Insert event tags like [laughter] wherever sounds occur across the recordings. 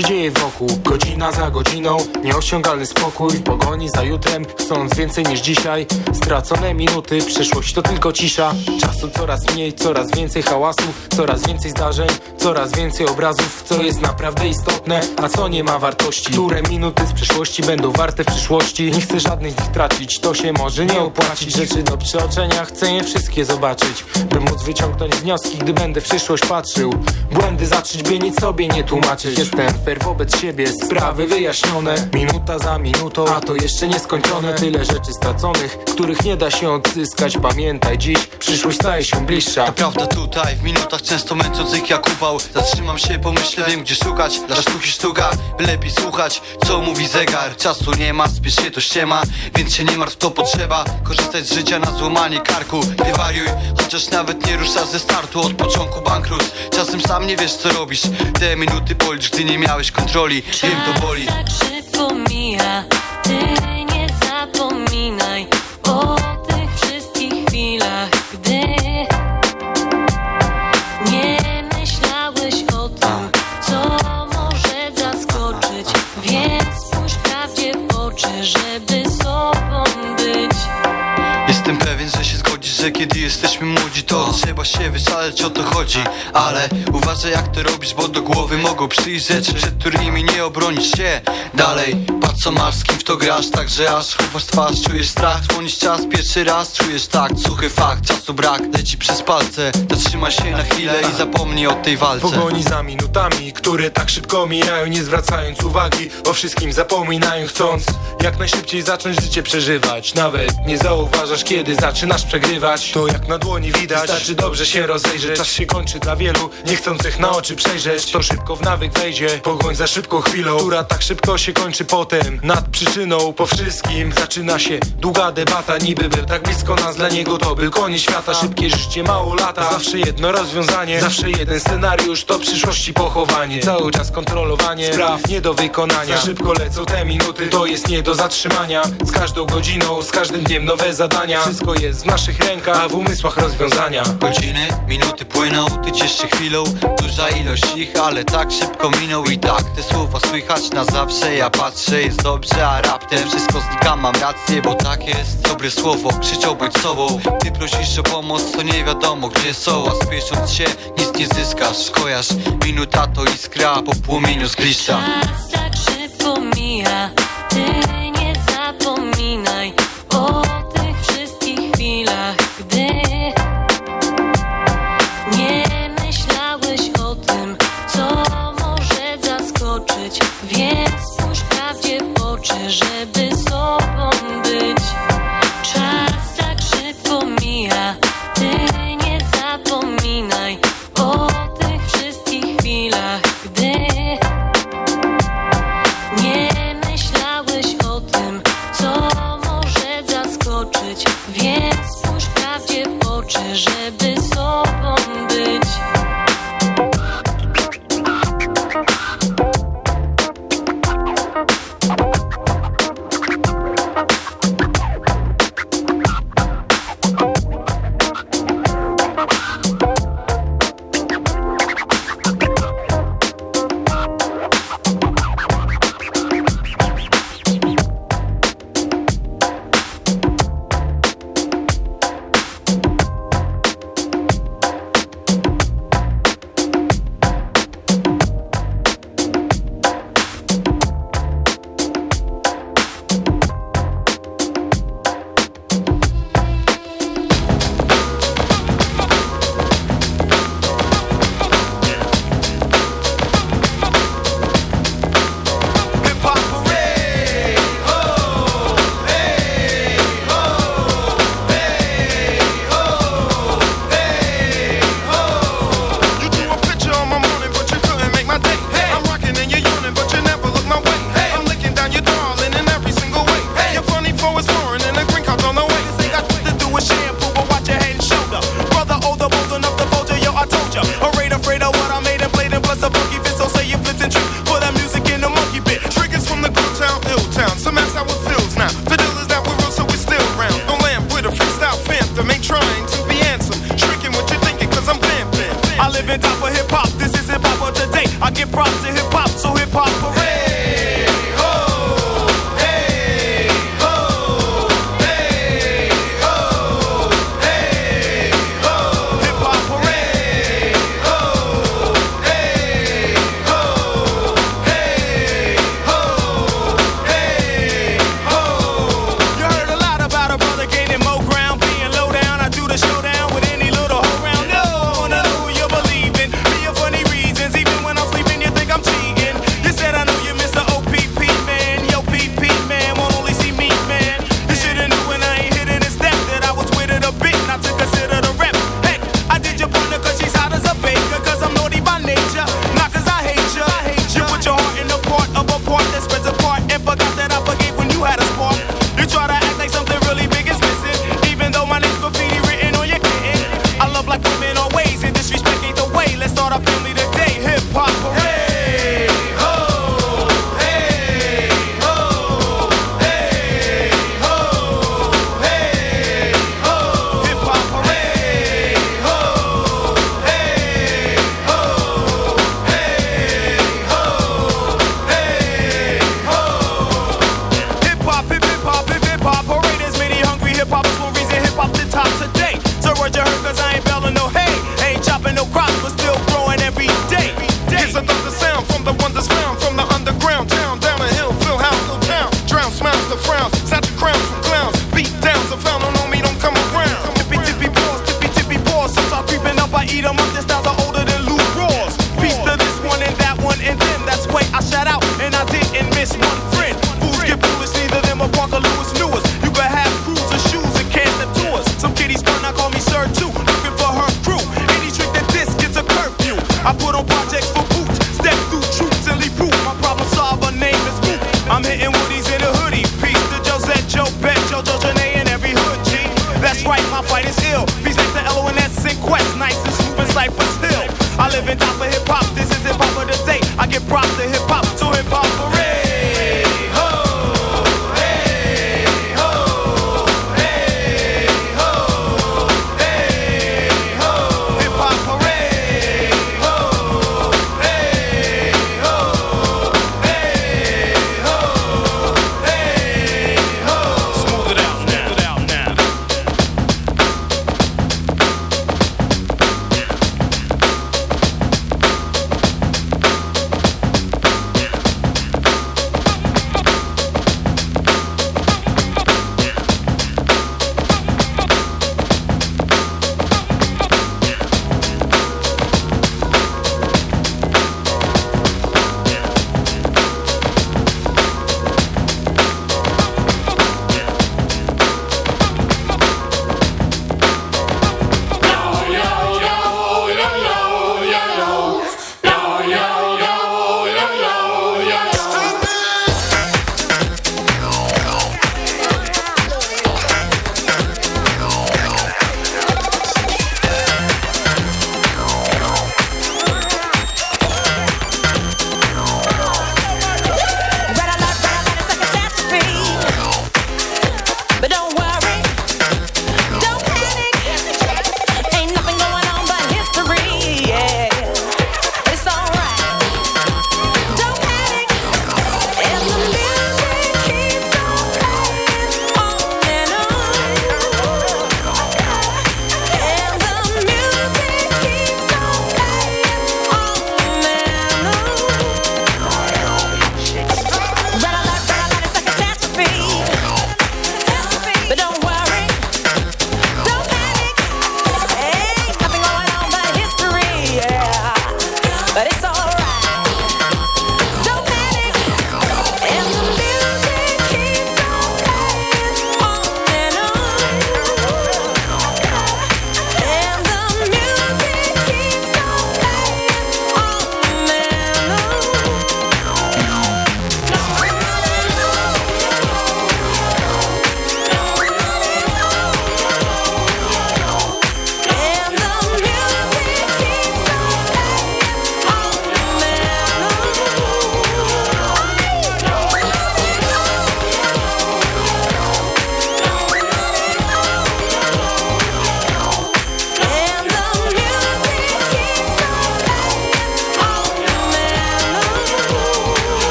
się dzieje wokół, godzina za godziną Nieosiągalny spokój w pogoni za jutrem Chcąc więcej niż dzisiaj. Stracone minuty, przyszłość to tylko cisza. Czasu coraz mniej, coraz więcej hałasu Coraz więcej zdarzeń, coraz więcej obrazów Co jest naprawdę istotne, a co nie ma wartości. Które minuty z przeszłości będą warte w przyszłości? Nie chcę żadnej z nich tracić, to się może nie opłacić. Rzeczy do przeoczenia, chcę je wszystkie zobaczyć By móc wyciągnąć wnioski, gdy będę w przyszłość patrzył. Błędy zacząć, by nic sobie nie tłumaczyć. Jestem fair wobec siebie, sprawy wyjaśnione. Minuta za minutą, a to jeszcze nieskończone. Tyle rzeczy straconych, których nie da się odzyskać. Pamiętaj dziś, przyszłość staje się bliższa. To prawda tutaj, w minutach często męczących jak upał Zatrzymam się, pomyślę, wiem gdzie szukać Dla sztuki sztuka, lepiej słuchać Co mówi zegar, czasu nie ma, spiesz się to ściema Więc się nie martw, to potrzeba. Korzystać z życia na złamanie karku. Nie wariuj, chociaż nawet nie ruszasz ze startu. Od początku bankrut, czasem sam nie wiesz co robisz. Te minuty policz, gdy nie miałeś kontroli. Wiem to boli. Tak szybko mija że kiedy jesteśmy młodzi To trzeba się wyszaleć, o to chodzi. Ale uważaj jak to robisz, bo do głowy mogą przyjść rzeczy Przed którymi nie obronisz się. Dalej, patrz co masz, z kim w to grasz Także aż chowasz twarz, czujesz strach Dzwonisz czas, pierwszy raz czujesz tak Suchy fakt, czasu brak, leci przez palce. Zatrzymaj się na chwilę i zapomnij o tej walce. Pogoni za minutami, które tak szybko mijają Nie zwracając uwagi, o wszystkim zapominają Chcąc jak najszybciej zacząć życie przeżywać. Nawet nie zauważasz, kiedy zaczynasz przegrywać To jak na dłoni widać, wystarczy dobrze się rozejrzeć. Czas się kończy dla wielu, niechcących na oczy przejrzeć. To szybko w nawyk wejdzie, pogoń za szybką chwilą Która tak szybko się kończy potem. Nad przyczyną po wszystkim zaczyna się długa debata. Niby był tak blisko nas, dla niego to był koniec świata. Szybkie życie, mało lata, zawsze jedno rozwiązanie. Zawsze jeden scenariusz, to przyszłości pochowanie. Cały czas kontrolowanie, spraw nie do wykonania. Za szybko lecą te minuty, to jest nie do zatrzymania. Z każdą godziną, z każdym dniem nowe zadania. Wszystko jest w naszych rękach, a w umysłach rozwiązania. Godziny, minuty płyną, ty ciesz się chwilą. Duża ilość ich, ale tak szybko minął I tak te słowa słychać na zawsze. Ja patrzę, jest dobrze, a raptem wszystko znika. Mam rację, bo tak jest. Dobre słowo Krzyczą bądź sobą, ty prosisz o pomoc To nie wiadomo gdzie są, a spiesząc się Nic nie zyskasz, skojarz Minuta to iskra, po płomieniu zgliszcza Czas tak szybko mija. Ty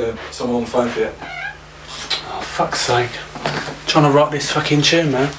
Uh, someone on the phone for you. Oh, fuck's sake trying to rock this fucking tune, man.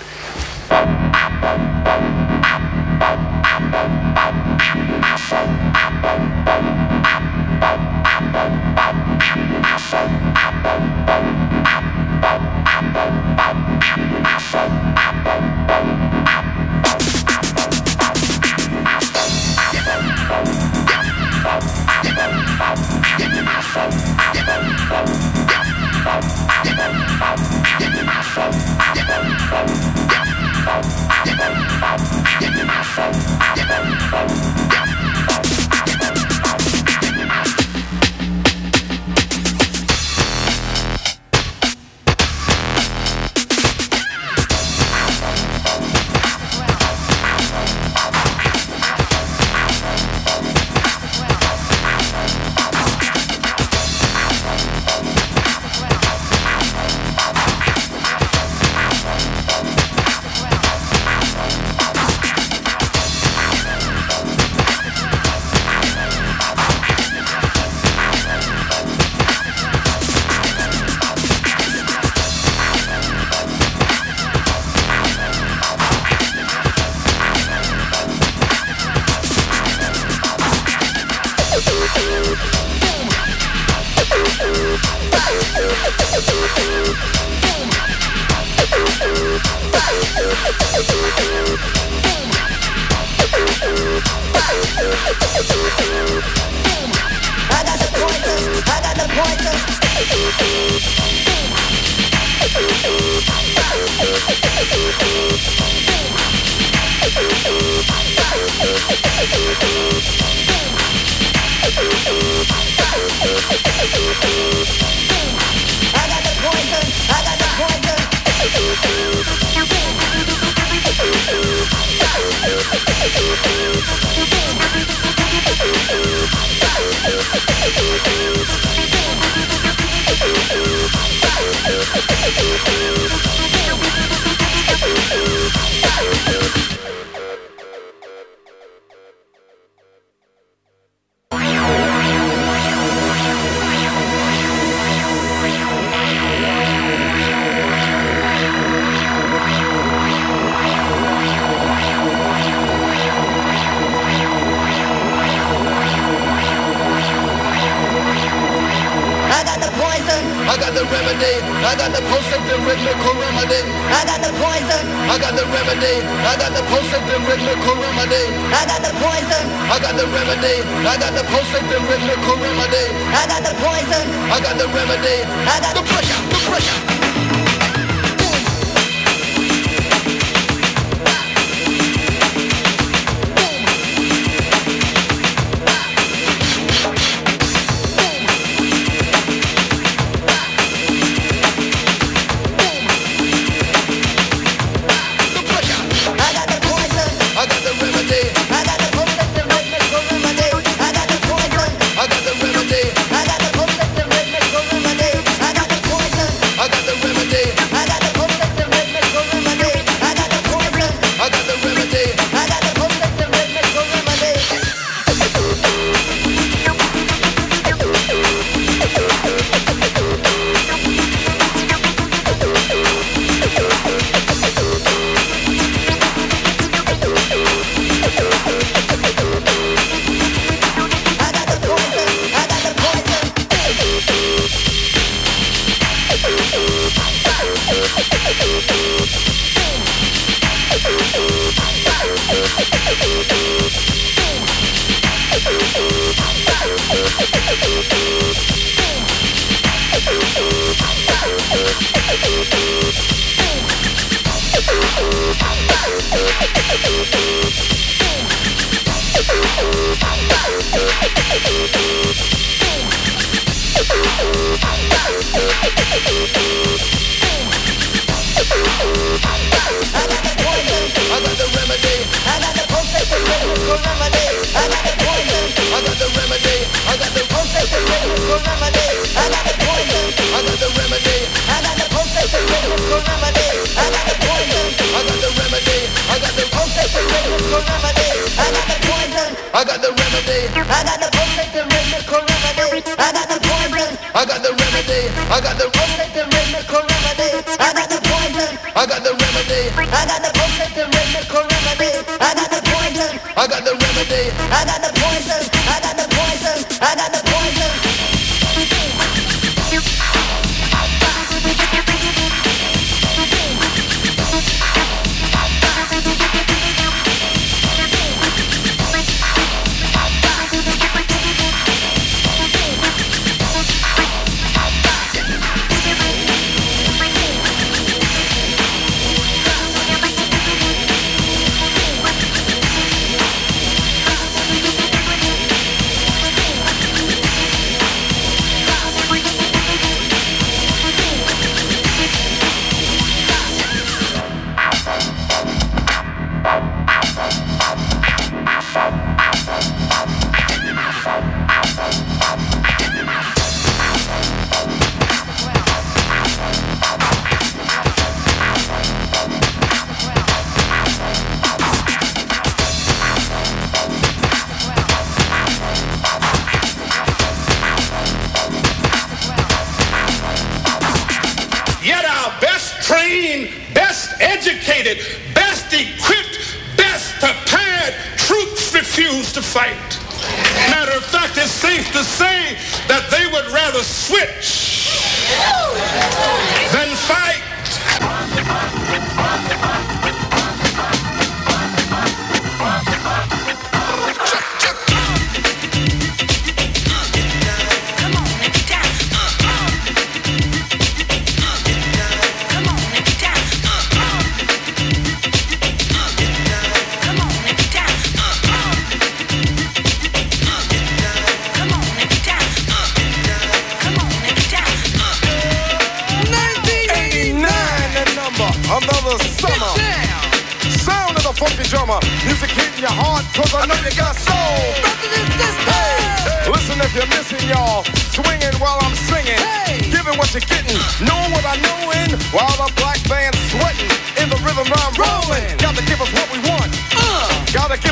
I got the poison, I got the poison. remedy. I got the poison, the remedy. I got the poison. I got the remedy. I got the pressure, the pressure.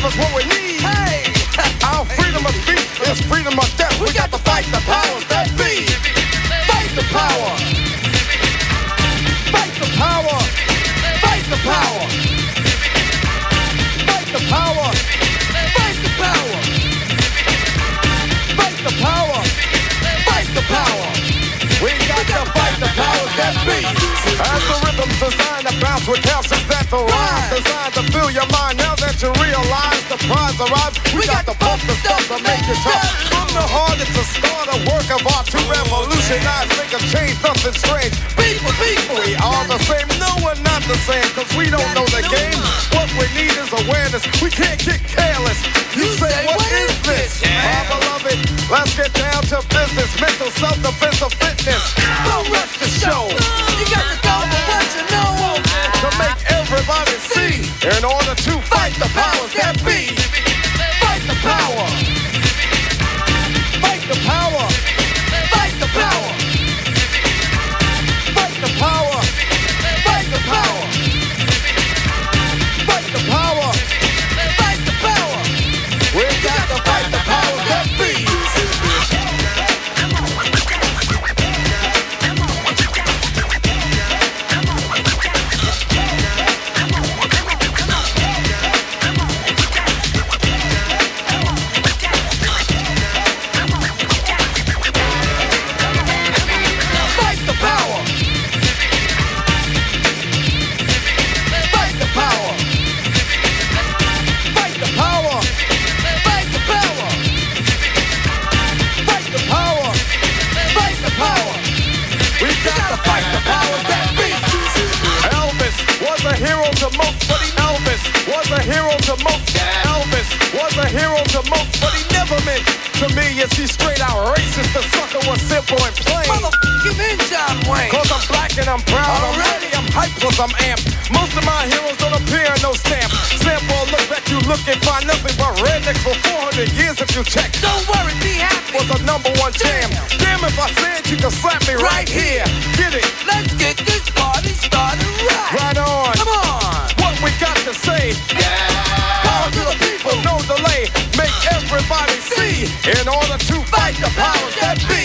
Us what we need. Hey, [laughs] our freedom of speech is freedom of death. We got to fight the powers that to with calcium that the rhyme designed to fill your mind. Now that you realize the prize arrives, we, got, to pump the stuff to make it tough. From the heart, it's a start, a work of art to revolutionize, make a change, nothing strange. People, people, we are the same. No, we're not the same, cause we don't know the game. What we need is awareness. We can't get careless. You, say, what is to most, but he Elvis was a hero to most. Elvis was a hero to most, but he never meant to me. Is he straight out racist? The sucker was simple and plain. Motherfucking in John Wayne. Cause I'm black and I'm proud. I'm ready, I'm hyped, plus I'm amped. Most of my heroes don't appear in no stamp. Sample look that you look and find nothing but rednecks for 400 years if you check. Don't worry, be happy. Was a number one jam. Damn if I said you could slap me right here. Get it? Let's get this party started right. Right on. Come on. Say? Yeah. Power to the people, no delay. Make everybody see. In order to fight the powers that be.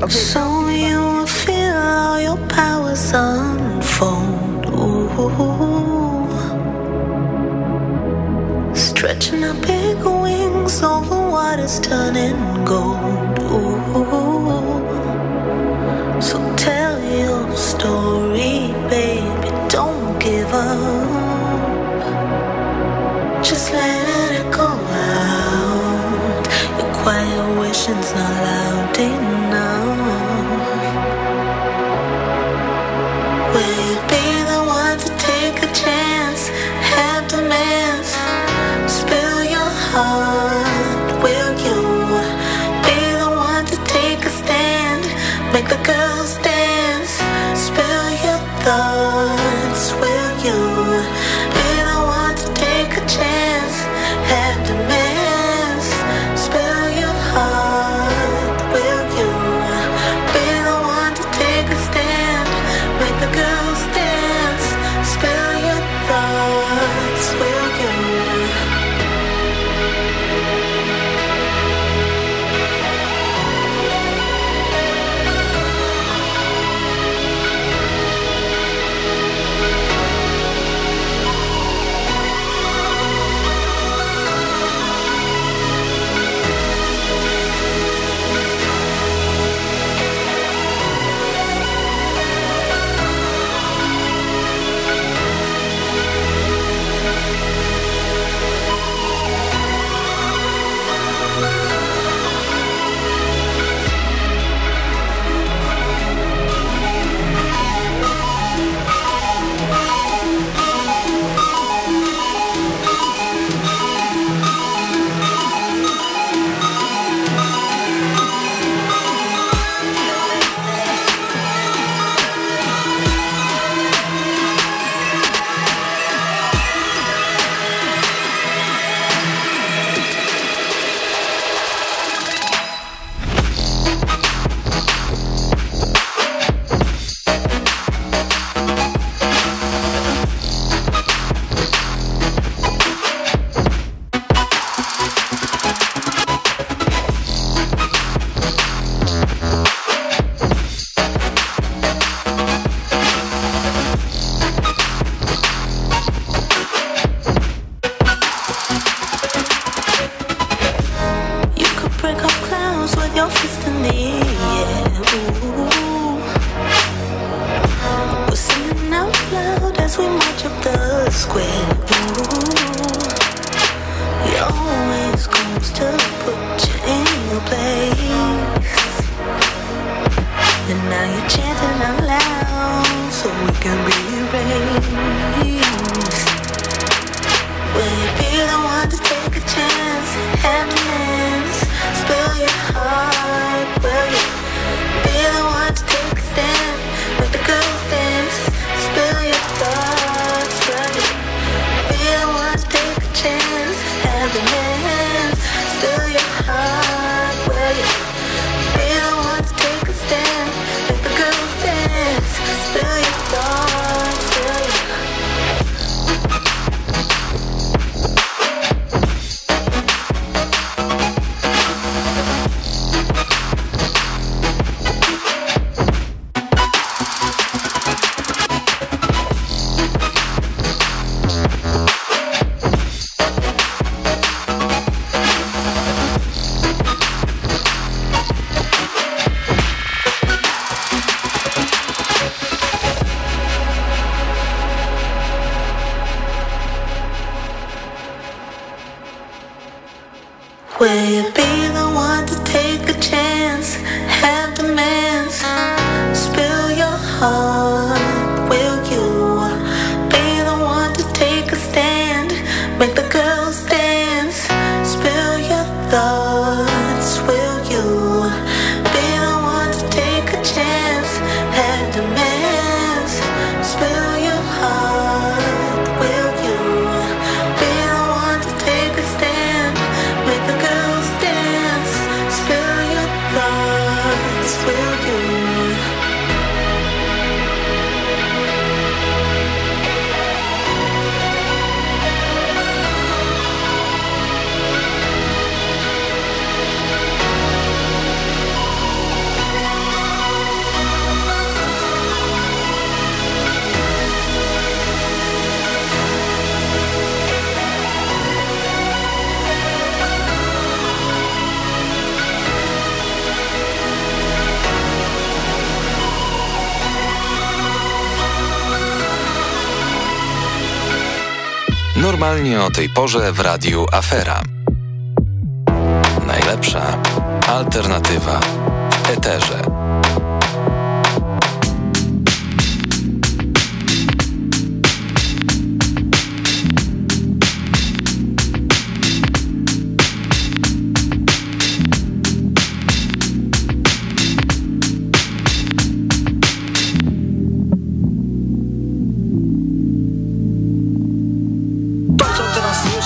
Man. So you will feel all your powers unfold. Ooh. Stretching out big wings over waters turning gold. wave Normalnie o tej porze w radiu Afera. Najlepsza alternatywa w eterze.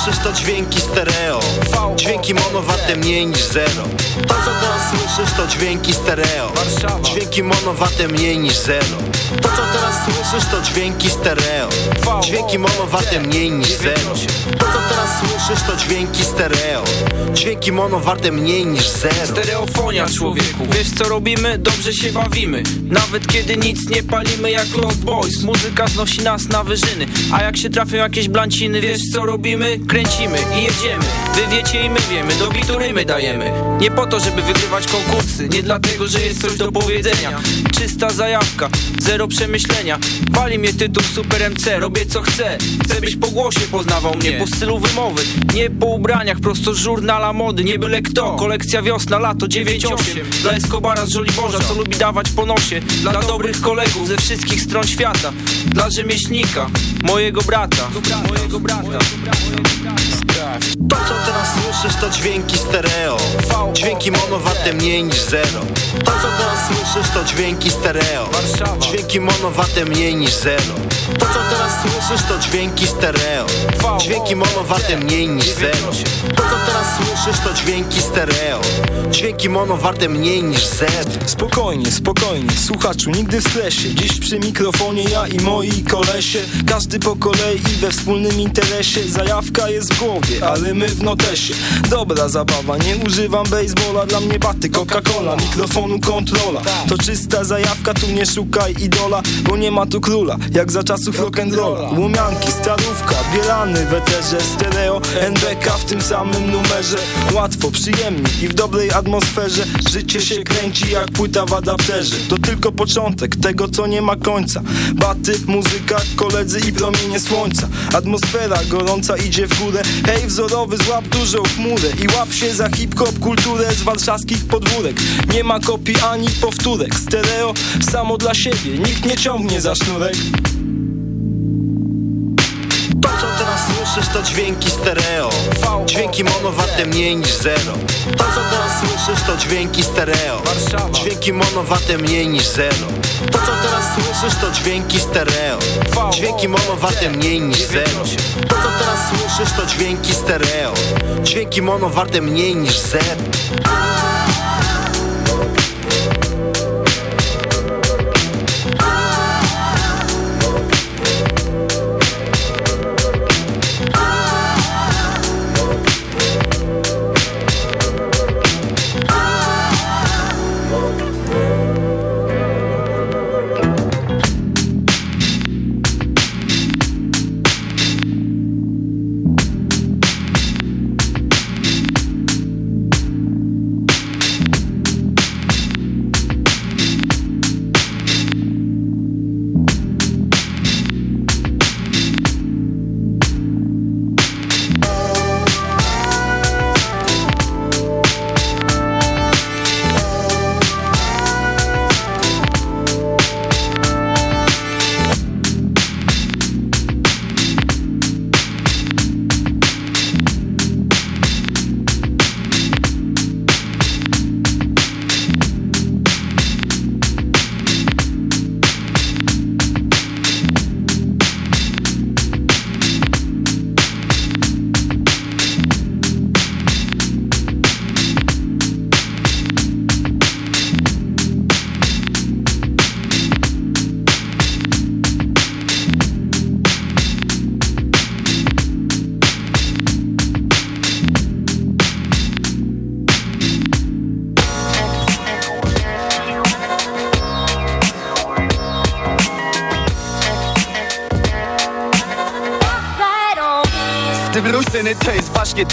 Słyszysz to dźwięki stereo. Dźwięki mono mniej niż zero. To co teraz słyszysz to dźwięki stereo. Dźwięki mono warte mniej niż zero. To co teraz słyszysz to dźwięki stereo. Dźwięki mono warte mniej niż zero. To co teraz słyszysz to dźwięki stereo. Dźwięki mono warte mniej niż zero. Stereofonia człowieku. Wiesz co robimy? Dobrze się bawimy. Nawet kiedy nic nie palimy jak Lost Boys. Muzyka znosi nas na wyżyny. A jak się trafią jakieś blanciny Wiesz co robimy? Kręcimy i jedziemy. Wy wiecie i my wiemy Do bitu rymy dajemy. Nie po to, żeby wygrywać konkursy Nie dlatego, że jest coś do powiedzenia. Czysta zajawka, zero przemyślenia. Wali mnie tytuł Super MC Robię co chcę. Chcę byś po głosie poznawał mnie Po stylu wymowy. Nie po ubraniach, prosto z żurnala mody. Nie byle kto, kolekcja wiosna, lato 9-8 Dla Escobara z Żoliborza, co lubi dawać po nosie. Dla dobrych kolegów ze wszystkich stron świata. Dla rzemieślnika, mojego brata. Mojego brata Stop. To co teraz słyszysz to dźwięki stereo. Dźwięki mono warte mniej niż zero. To co teraz słyszysz to dźwięki stereo. Dźwięki mono warte mniej niż zero. To co teraz słyszysz to dźwięki stereo. Dźwięki mono warte mniej niż zero. To co teraz słyszysz to dźwięki stereo. Dźwięki mono warte mniej niż zero. Spokojnie, spokojnie, słuchaczu, nigdy w stresie. Dziś przy mikrofonie ja i moi kolesie. Każdy po kolei we wspólnym interesie. Zajawka jest w głowie, ale my w notesie. Dobra zabawa, nie używam baseballa Dla mnie baty, Coca-Cola, mikrofonu kontrola. To czysta zajawka, tu nie szukaj idola Bo nie ma tu króla, jak za czasów rock'n'rolla Łomianki, starówka, bielany w eterze Stereo, NBK w tym samym numerze. Łatwo, przyjemnie i w dobrej atmosferze. Życie się kręci jak płyta w adapterze. To tylko początek tego, co nie ma końca. Baty, muzyka, koledzy i promienie słońca. Atmosfera gorąca idzie w górę. Hej, wzorowy, złap dużą chmurę I łap się za hip-hop kulturę z warszawskich podwórek. Nie ma kopii ani powtórek. Stereo samo dla siebie, nikt nie ciągnie za sznurek słyszysz to dźwięki stereo. Dźwięki mono warte mniej niż zero. To co teraz słyszysz to dźwięki stereo. Dźwięki mono warte mniej niż zero. To co teraz słyszysz to dźwięki stereo. Dźwięki mono warte mniej niż zero. To co teraz słyszysz to dźwięki stereo. Dźwięki mono warte mniej niż zero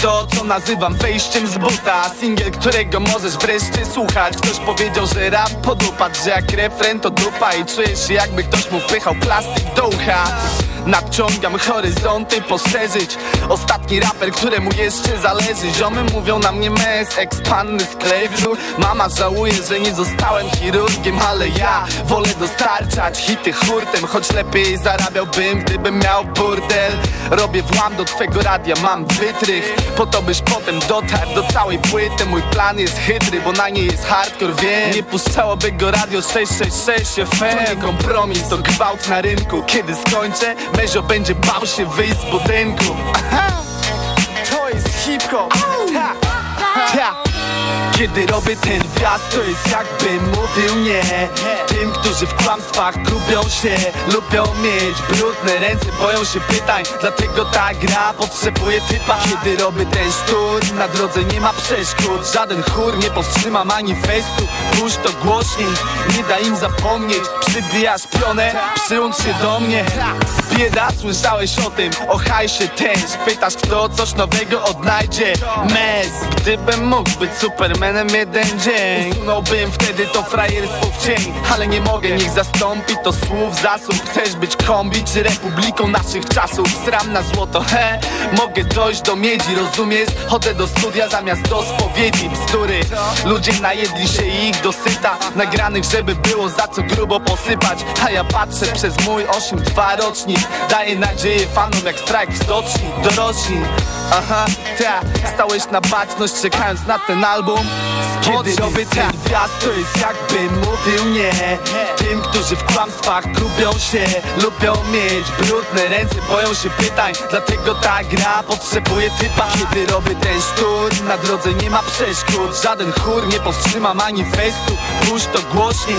to, co nazywam wejściem z buta. Singiel, którego możesz wreszcie słuchać. Ktoś powiedział, że rap podupadł, że jak refren to dupa. I czujesz się jakby ktoś mu wpychał plastik do ucha Nadciągam horyzonty poszerzyć. Ostatni raper, któremu jeszcze zależy. Ziomy mówią na mnie mes, ekspanny sklejwiu Mama żałuje, że nie zostałem chirurgiem Ale ja wolę dostarczać hity hurtem. Choć lepiej zarabiałbym, gdybym miał burdel. Robię włam do twego radia, mam wytrych. Po to byś potem dotarł do całej płyty. Mój plan jest chytry, bo na niej jest hardcore, wiem. Nie puszczałoby go radio 666 FM nie kompromis, to gwałt na rynku. Kiedy skończę, Mezio będzie bał się wyjść z budynku Aha. To jest hip-hop. Kiedy robię ten wjazd, to jest jakbym mówił nie. Tym, którzy w kłamstwach gubią się Lubią mieć brudne ręce, boją się pytań. Dlatego ta gra potrzebuje typa. Kiedy robię ten sztur, na drodze nie ma przeszkód. Żaden chór nie powstrzyma manifestu. Puść to głośniej, nie da im zapomnieć. Przybijasz pionę, przyłącz się do mnie. Bieda, słyszałeś o tym, o hajsie też. Pytasz kto coś nowego odnajdzie? Mes, gdybym mógł być jeden dzień. Usunąłbym wtedy to frajerstwo w cień Ale nie mogę, niech zastąpi to słów zasób. Chcesz być kombi czy republiką naszych czasów? Sram na złoto, he? Mogę dojść do miedzi, rozumiesz? Chodzę do studia zamiast do spowiedzi. Bzdury, ludzie najedli się ich dosyta. Nagranych, żeby było za co grubo posypać. A ja patrzę przez mój 8-2 rocznik. Daję nadzieję fanom jak strajk w stoczni. Dorośli, aha, ta. Stałeś na baczność czekając na ten album Kiedy robię ten wjazd to jest jakbym mówił nie. Tym, którzy w kłamstwach gubią się Lubią mieć brudne ręce, boją się pytań. Dlatego ta gra potrzebuje typa. Kiedy robię ten sztur, na drodze nie ma przeszkód. Żaden chór nie powstrzyma manifestu. Puść to głośniej,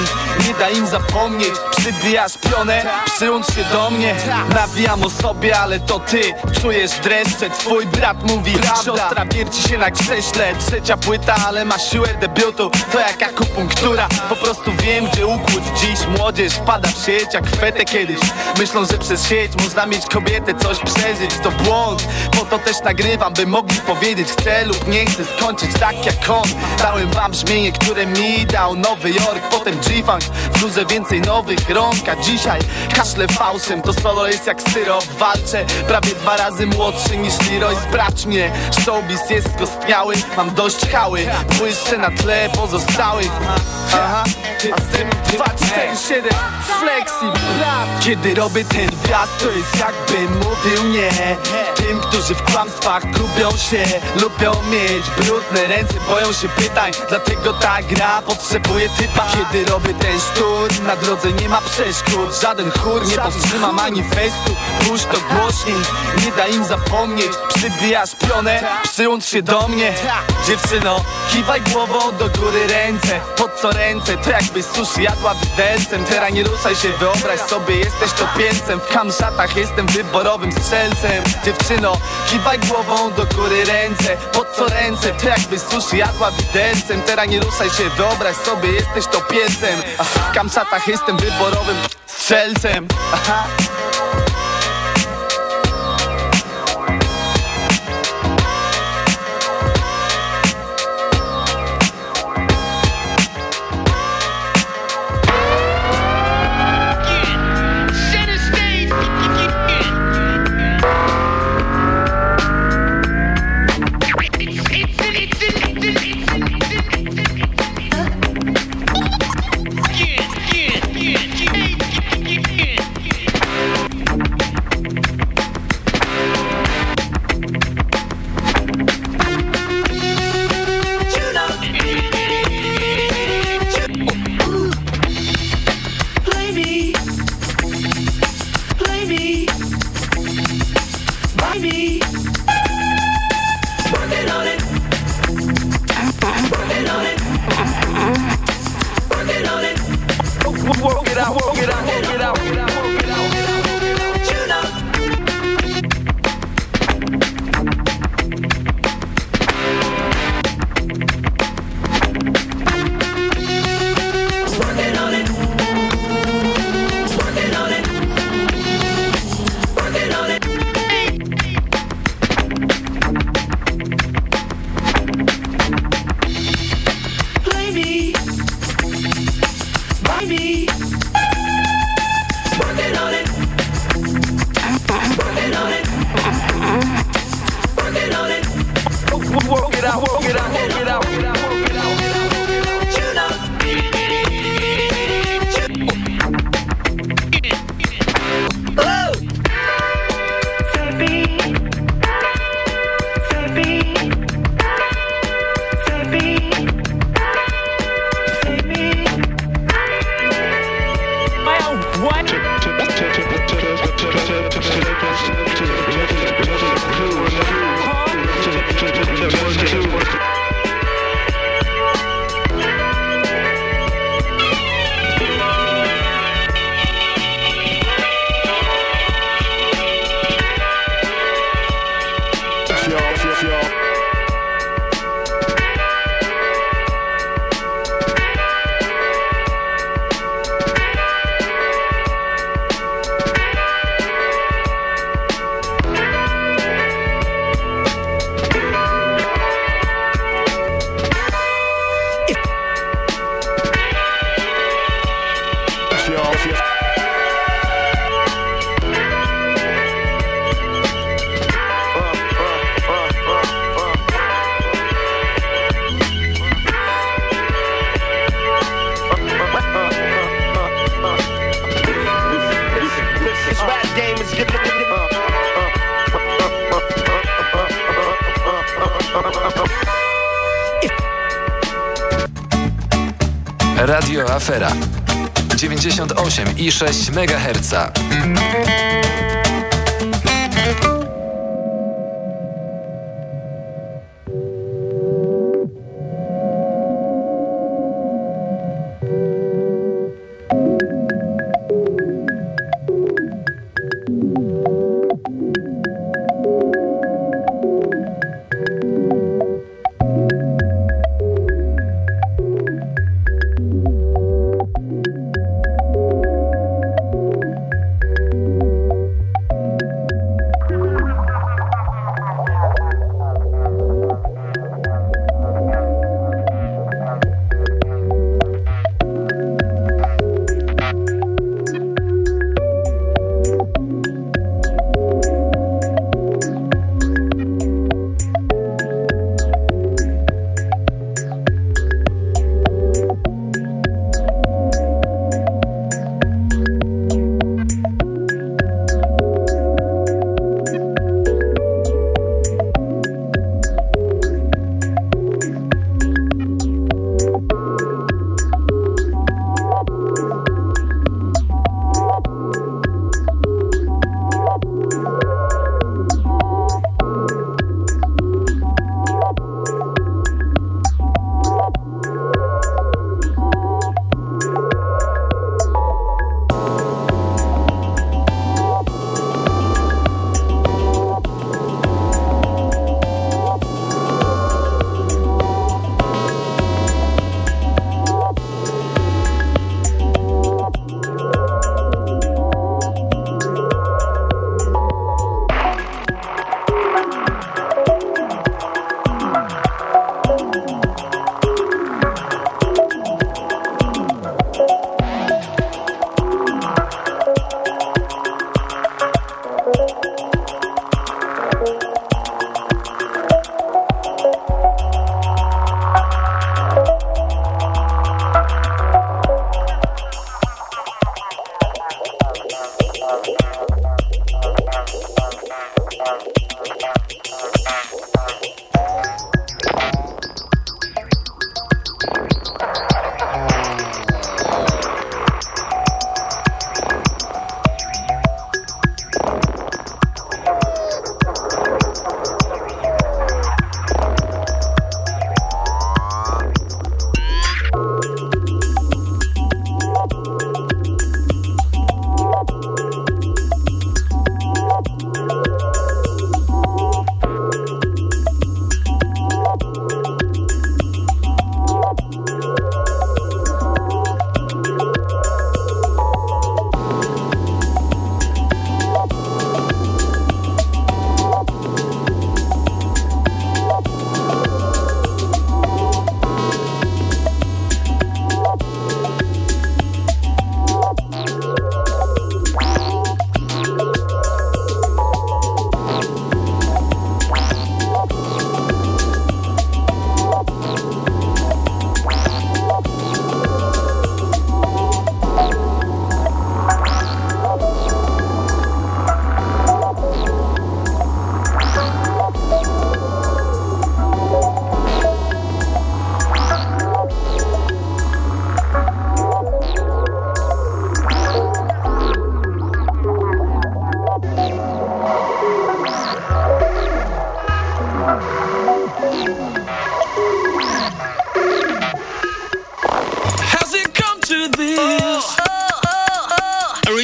nie da im zapomnieć. Przybijasz pionę, przyłącz się do mnie. Nawijam o sobie, ale to ty Czujesz dreszcze, twój brat mówi Siostra wierci się na krześle. Trzecia płyta, ale ma siłę debiutu. To jak akupunktura. Po prostu wiem, gdzie ukłuć. Dziś Młodzież wpada w sieć jak fetę kiedyś. Myślą, że przez sieć można mieć kobietę Coś przeżyć, to błąd. Po to też nagrywam, by mogli powiedzieć. Chcę lub nie chcę skończyć tak jak on. Dałem wam brzmienie, które mi dał Nowy Jork, potem G-Funk. W więcej nowych rąk. A dzisiaj kaszle fałszem. To solo jest jak syrop Walczę prawie dwa razy młodszy niż Leroy. Sprawdź mnie, showbiz jest skostniały. Mam dość hały, błyszczę na tle pozostałych Aha, a tym 2, 4, 7 Flexi, Kiedy robię ten wjazd to jest jakbym mówił nie. Tym, którzy w kłamstwach gubią się Lubią mieć brudne ręce, boją się pytań. Dlatego ta gra potrzebuje typa. Kiedy robię ten sztur, na drodze nie ma przeszkód. Żaden chór nie powstrzyma manifestu. Puść to głośniej, nie da im zapomnieć. Przybijasz pionę, przyłącz się do mnie. Dziewczyno, kiwaj głową do góry ręce. Po co ręce? To jakbyś sushi jadła widelcem. Teraz nie ruszaj się, wyobraź sobie, jesteś topieńcem W kamszatach jestem wyborowym strzelcem. Dziewczyno, kiwaj głową do góry ręce. Po co ręce? To jakbyś sushi jadła widelcem. Teraz nie ruszaj się, wyobraź sobie, jesteś topieńcem W kamszatach jestem wyborowym strzelcem. Aha. 98,6 MHz.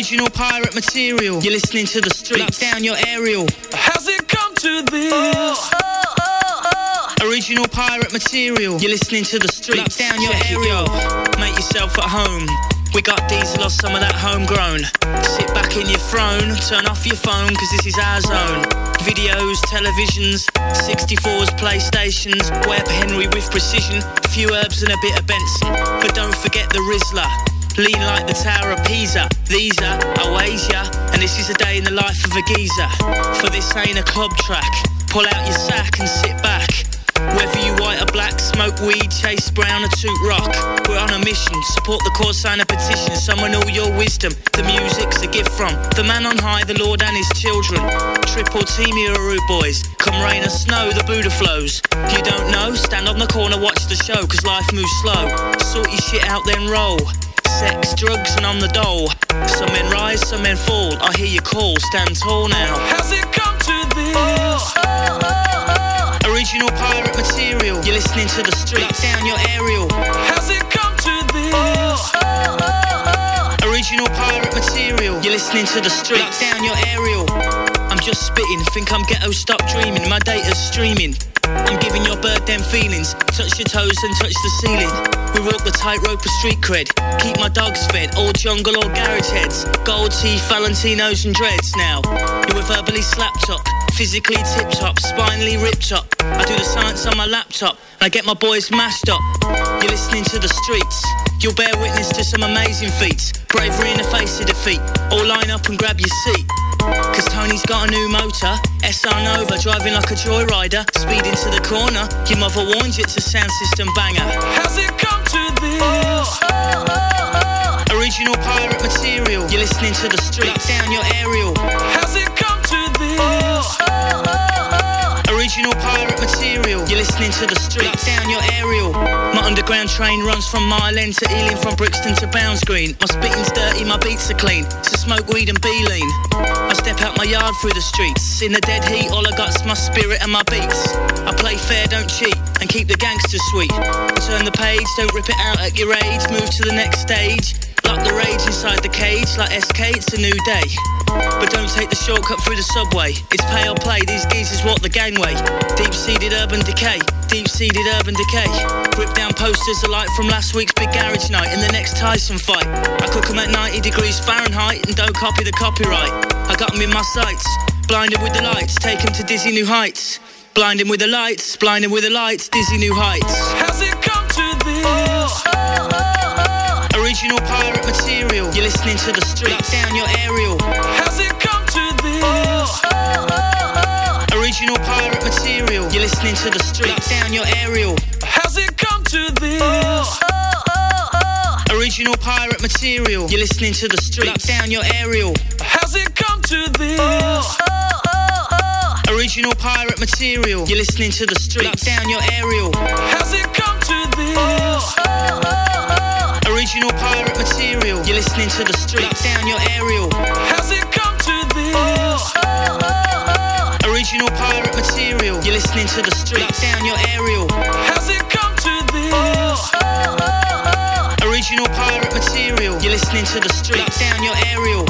Oh, oh, oh. Original pirate material. You're listening to the streets. down your aerial. How's it come to this? Original pirate material. You're listening to the streets. down your aerial. Make yourself at home. We got diesel or some of that homegrown. Sit back in your throne, turn off your phone, cause this is our zone. Videos, televisions, 64s, PlayStations, Web Henry with precision, a few herbs and a bit of Benson. But don't forget the Rizzler. Lean like the Tower of Pisa. These are and this is a day in the life of a geezer. For this ain't a club track. Pull out your sack and sit back. Whether you white or black, smoke weed, chase brown or toot rock. We're on a mission, support the cause, sign a petition, summon all your wisdom. The music's a gift from the man on high, the Lord and his children. Triple team Uru boys, come rain or snow, the Buddha flows. You don't know? Stand on the corner, watch the show, cause life moves slow. Sort your shit out, then roll. Sex, drugs, and on the dole. Some men rise, some men fall. I hear you call, stand tall now. Has it come to this? Oh, oh, oh, Original pirate material. You're listening to the streets. Lock Down your aerial. Has it come to this? Original pirate material. You're listening to the streets. Lock Down your aerial. I'm just spitting. Think I'm ghetto. Stop dreaming. My data's streaming. I'm giving your bird them feelings. Touch your toes and touch the ceiling. We walk the tightrope of street cred. Keep my dogs fed, all jungle or garage heads. Gold teeth, Valentinos and dreads now. You were verbally slapped up, physically tip top, spinally ripped up. I do the science on my laptop. I get my boys mashed up. You're listening to the streets. You'll bear witness to some amazing feats. Bravery in the face of defeat. All line up and grab your seat. Cause Tony's got a new motor, SR Nova, driving like a joyrider, speeding to the corner. Your mother warned you it's a sound system banger. Has it come to this? Original pirate material, you're listening to the streets. Down your aerial. Has it come to this? Original pirate material, you're listening to the streets. Down your aerial. My underground train runs from Mile End to Ealing, from Brixton to Bounds Green. My spitting's dirty, my beats are clean. So smoke weed and be lean. I step out my yard through the streets. In the dead heat, all I got's my spirit and my beats. I play fair, don't cheat, and keep the gangsters sweet. Turn the page, don't rip it out at your age. Move to the next stage. Lock the rage inside the cage, like SK, it's a new day. But don't take the shortcut through the subway. It's pay or play, these geezers walk the gangway. Deep seated urban decay, deep seated urban decay. Rip down posters alike from last week's big garage night and the next Tyson fight. I cook 'em at 90 degrees Fahrenheit and don't copy the copyright. I got 'em in my sights, blinded with the lights, take take 'em to dizzy new heights. Blinding with the lights, blinding with the lights, dizzy new heights. Has it come to this? Oh, oh, oh. Original pirate material, you're listening to the streets. Lock Down your aerial. How's it come to this? Original pirate material, you're listening to the streets. Lock Down your aerial. How's it come to this? Original pirate material, you're listening to the streets. Lock Down your aerial. Has it come to this? Oh, oh, oh, original pirate material, you're listening to the streets. Lock Down your aerial. Has it come to this? Original pirate material, you're listening to the streets. Lock Down your aerial. Has it come to this? Oh, oh, oh, original pirate material, you're listening to the streets. Lock Down your aerial. Has it come to this? Original pirate material, you're listening to the streets. Lock Down your aerial.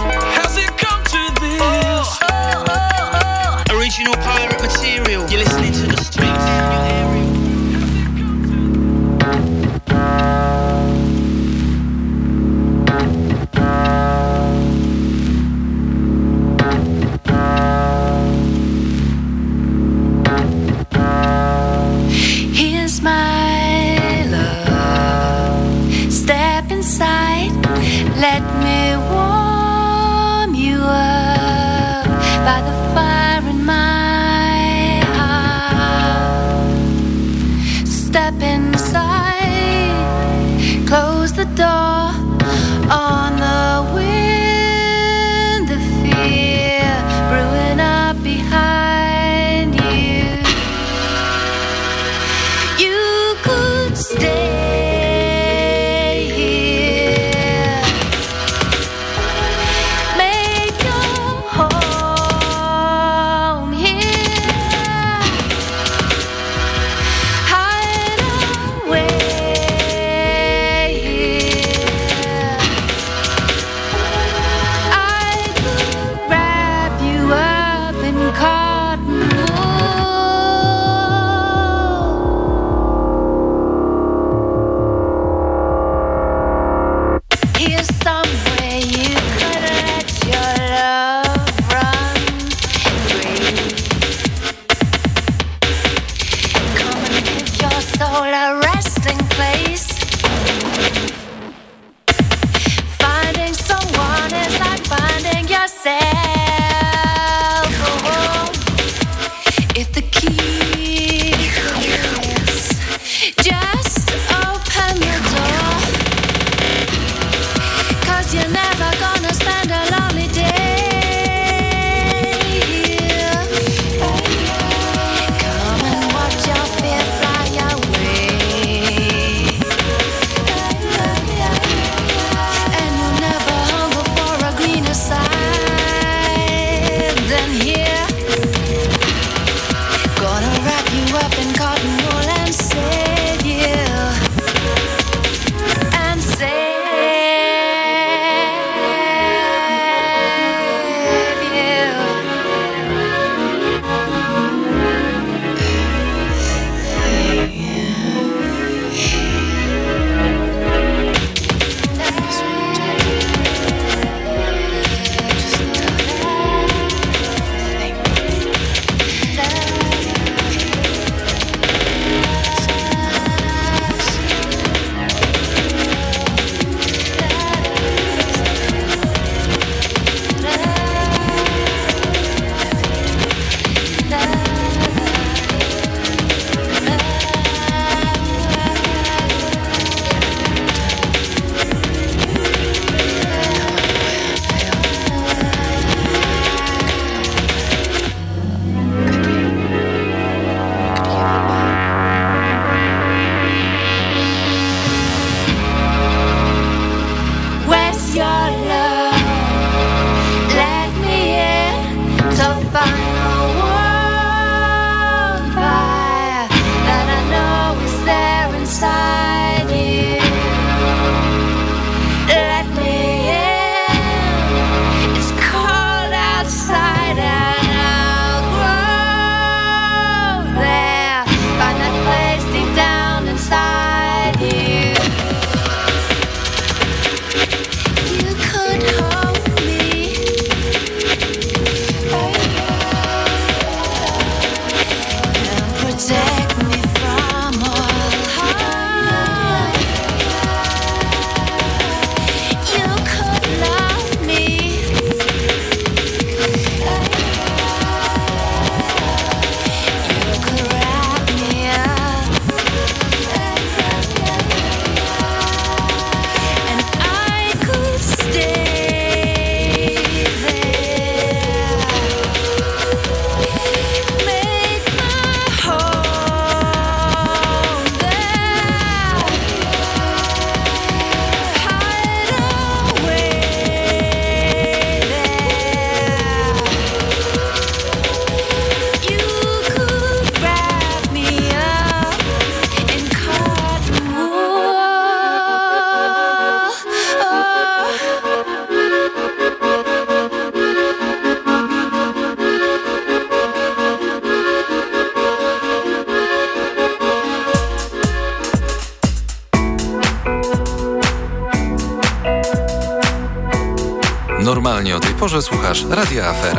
Radia Afera.